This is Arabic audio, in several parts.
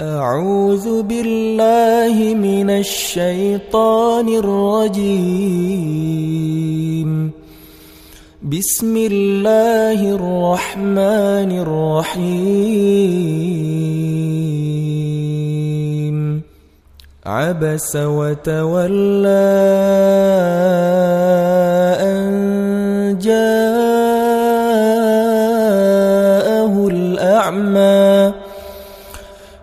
أعوذ بالله من الشيطان الرجيم. بسم الله الرحمن الرحيم. عبس وتولى أن جاءه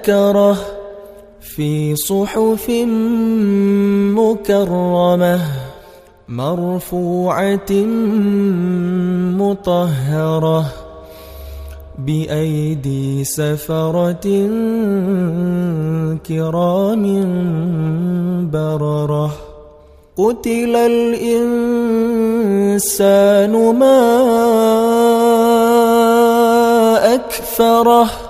ذكره في صحف مكرمة مرفوعة مطهرة بأيدي سفرة كرام بررة قتل الإنسان ما أكفره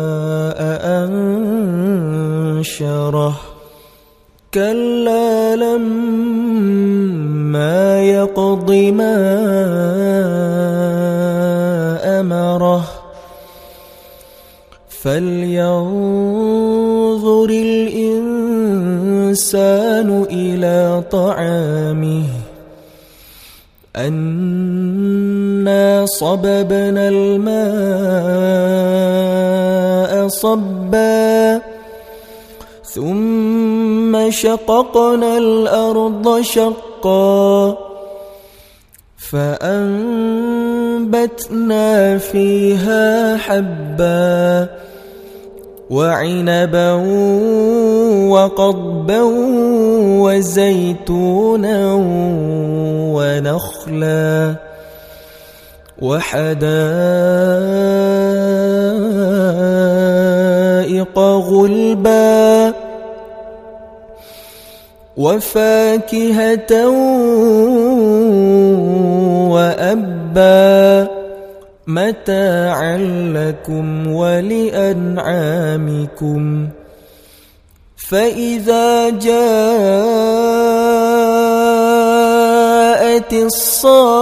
كلا لما يقض ما أمره فلينظر الإنسان إلى طعامه أنا صببنا الماء صبا ثم شققنا الأرض شقا فأنبتنا فيها حبا وعنبا وقضبا وزيتونا ونخلا وحدائق غلبا وفاكهة وأبا متاعا لكم ولأنعامكم فإذا جاءت الصاخة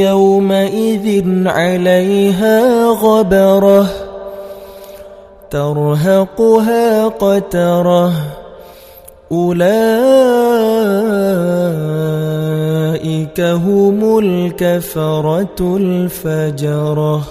عليها غبرة ترهقها قترة أولئك هم الكفرة الفجرة